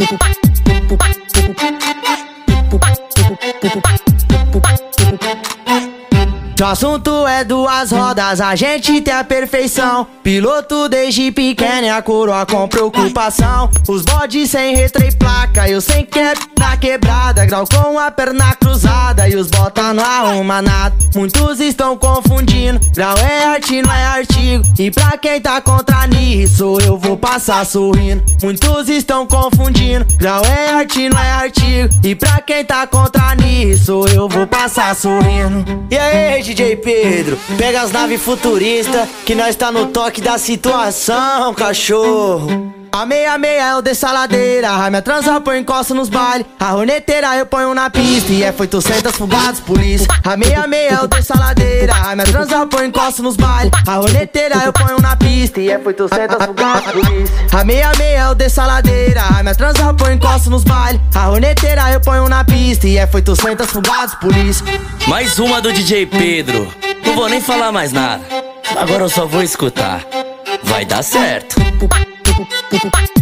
Bye. O assunto é duas rodas, a gente tem a perfeição. Piloto desde pequeno é a coroa com preocupação. Os bodes sem retra e placa, eu sem cap na quebrada. Grau com a perna cruzada e os bota não arruma nada. Muitos estão confundindo, grau é arte, não é artigo. E pra quem tá contra nisso, eu vou passar sorrindo. Muitos estão confundindo, grau é arte, não é artigo. E pra quem tá contra nisso, eu vou passar sorrindo. E aí, DJ Pedro, pega as naves futuristas, que nós tá no toque da situação, cachorro. A meia meia é o dessaladeira, a minha transa põe encosta nos baile. A horneteira eu ponho na pista e é foi 800 fugados polícia. A meia meia é o dessaladeira, a minha transa põe encosta nos baile. A horneteira eu ponho na pista e é foi 800 fugados polícia. A meia meia é o dessaladeira, a minha transa põe encosta nos baile. A horneteira eu ponho na pista e é foi 800 fugados polícia. Mais uma do DJ Pedro. Não vou nem falar mais nada. Agora eu só vou escutar. Vai dar certo. Bye.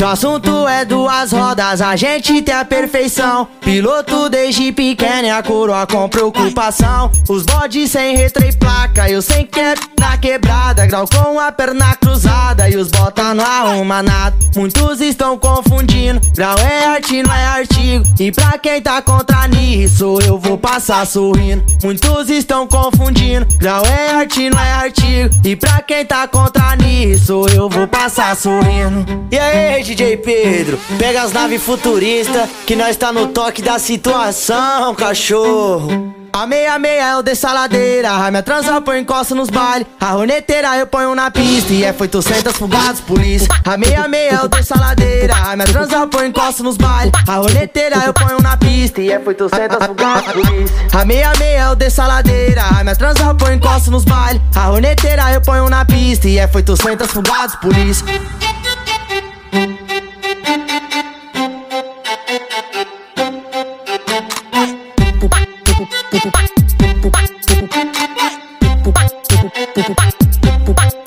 O assunto é duas rodas, a gente tem a perfeição. Piloto desde pequeno é a coroa com preocupação. Os bodes sem retra e placa, eu sem cap na quebrada. Grau com a perna cruzada e os bota não arruma nada. Muitos estão confundindo, grau é arte, não é artigo. E pra quem tá contra nisso, eu vou passar sorrindo. Muitos estão confundindo, grau é arte, não é artigo. E pra quem tá contra nisso, eu vou passar sorrindo. E aí, DJ Pedro, pega as naves futuristas, que nós tá no toque da situação, cachorro. A meia meia é o dessaladeira, a minha transa põe encosta nos baile. A horneteira eu ponho na pista e é foi 800 fugados polícia. A meia meia é o dessaladeira, a minha transa põe encosta nos baile. A horneteira eu ponho na pista e é foi 800 fugados polícia. A meia meia é o dessaladeira, a minha transa põe encosta nos baile. A horneteira eu ponho na pista e é foi 800 fugados polícia. 不怕